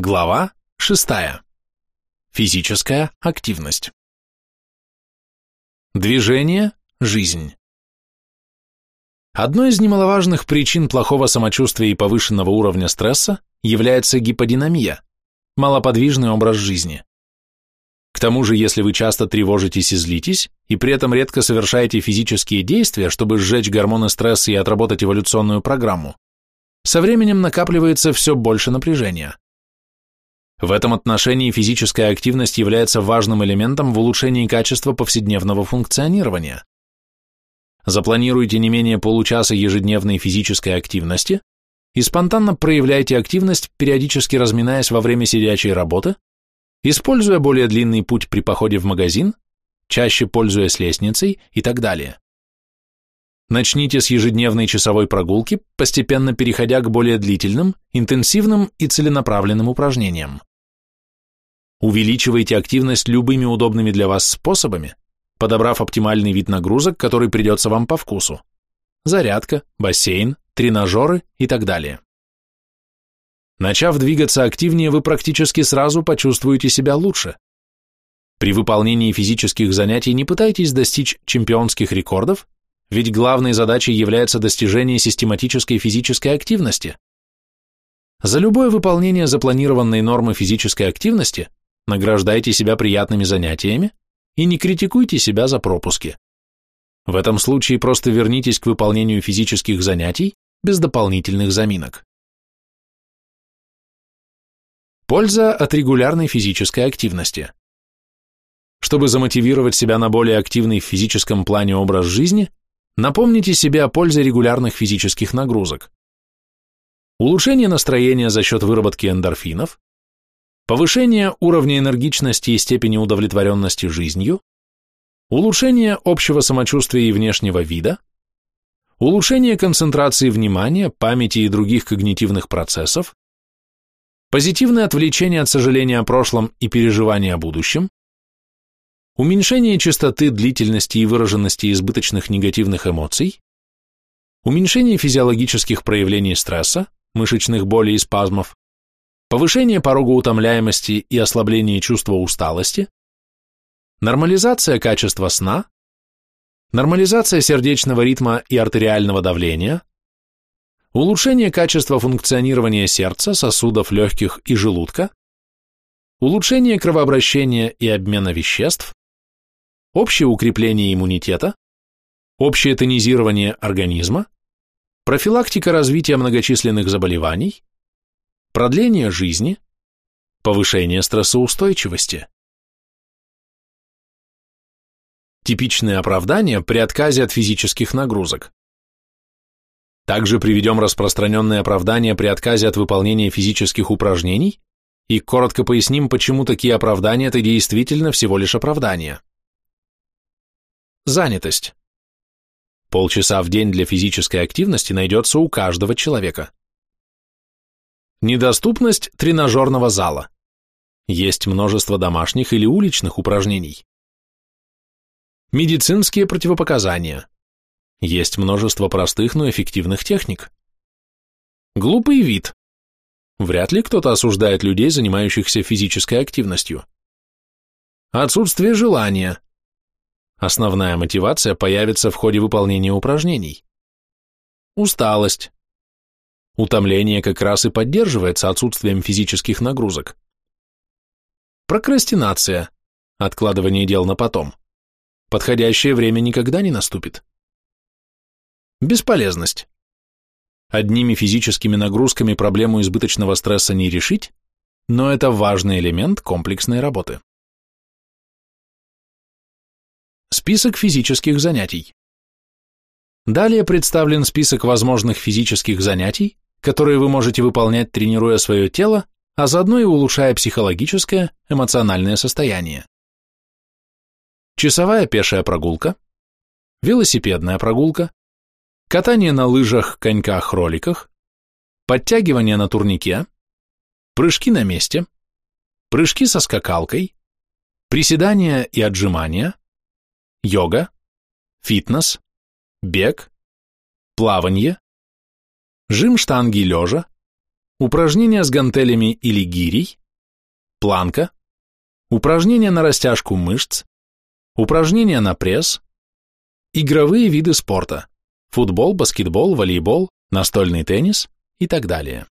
Глава 6. Физическая активность. Движение – жизнь. Одной из немаловажных причин плохого самочувствия и повышенного уровня стресса является гиподинамия – малоподвижный образ жизни. К тому же, если вы часто тревожитесь и злитесь, и при этом редко совершаете физические действия, чтобы сжечь гормоны стресса и отработать эволюционную программу, со временем накапливается все больше напряжения. В этом отношении физическая активность является важным элементом в улучшении качества повседневного функционирования. Запланируйте не менее получаса ежедневной физической активности и спонтанно проявляйте активность, периодически разминаясь во время сидячей работы, используя более длинный путь при походе в магазин, чаще пользуясь лестницей и так далее. Начните с ежедневной часовой прогулки, постепенно переходя к более длительным, интенсивным и целенаправленным упражнениям. Увеличивайте активность любыми удобными для вас способами, подобрав оптимальный вид нагрузок, который придется вам по вкусу. Зарядка, бассейн, тренажеры и так далее. Начав двигаться активнее, вы практически сразу почувствуете себя лучше. При выполнении физических занятий не пытайтесь достичь чемпионских рекордов, ведь главной задачей является достижение систематической физической активности. За любое выполнение запланированной нормы физической активности награждайте себя приятными занятиями и не критикуйте себя за пропуски. В этом случае просто вернитесь к выполнению физических занятий без дополнительных заминок. Польза от регулярной физической активности. Чтобы замотивировать себя на более активный в физическом плане образ жизни, напомните себе о пользе регулярных физических нагрузок. Улучшение настроения за счет выработки эндорфинов, повышение уровня энергичности и степени удовлетворенности жизнью, улучшение общего самочувствия и внешнего вида, улучшение концентрации внимания, памяти и других когнитивных процессов, позитивное отвлечение от сожаления о прошлом и переживания о будущем, уменьшение частоты, длительности и выраженности избыточных негативных эмоций, уменьшение физиологических проявлений стресса, мышечных болей и спазмов, повышение порога утомляемости и ослабление чувства усталости, нормализация качества сна, нормализация сердечного ритма и артериального давления, улучшение качества функционирования сердца, сосудов легких и желудка, улучшение кровообращения и обмена веществ, общее укрепление иммунитета, общее тонизирование организма, профилактика развития многочисленных заболеваний, продление жизни, повышение стрессоустойчивости. Типичные оправдания при отказе от физических нагрузок. Также приведем распространенные оправдания при отказе от выполнения физических упражнений и коротко поясним, почему такие оправдания – это действительно всего лишь оправдания. Занятость. Полчаса в день для физической активности найдется у каждого человека. Недоступность тренажерного зала. Есть множество домашних или уличных упражнений. Медицинские противопоказания. Есть множество простых, но эффективных техник. Глупый вид. Вряд ли кто-то осуждает людей, занимающихся физической активностью. Отсутствие желания. Основная мотивация появится в ходе выполнения упражнений. Усталость. Утомление как раз и поддерживается отсутствием физических нагрузок. Прокрастинация. Откладывание дел на потом. Подходящее время никогда не наступит. Бесполезность. Одними физическими нагрузками проблему избыточного стресса не решить, но это важный элемент комплексной работы. Список физических занятий. Далее представлен список возможных физических занятий, которые вы можете выполнять, тренируя свое тело, а заодно и улучшая психологическое, эмоциональное состояние. Часовая пешая прогулка, велосипедная прогулка, катание на лыжах, коньках, роликах, подтягивание на турнике, прыжки на месте, прыжки со скакалкой, приседания и отжимания, йога, фитнес, бег, плавание, жим штанги лежа, упражнения с гантелями или гирей, планка, упражнения на растяжку мышц, упражнения на пресс, игровые виды спорта, футбол, баскетбол, волейбол, настольный теннис и так далее.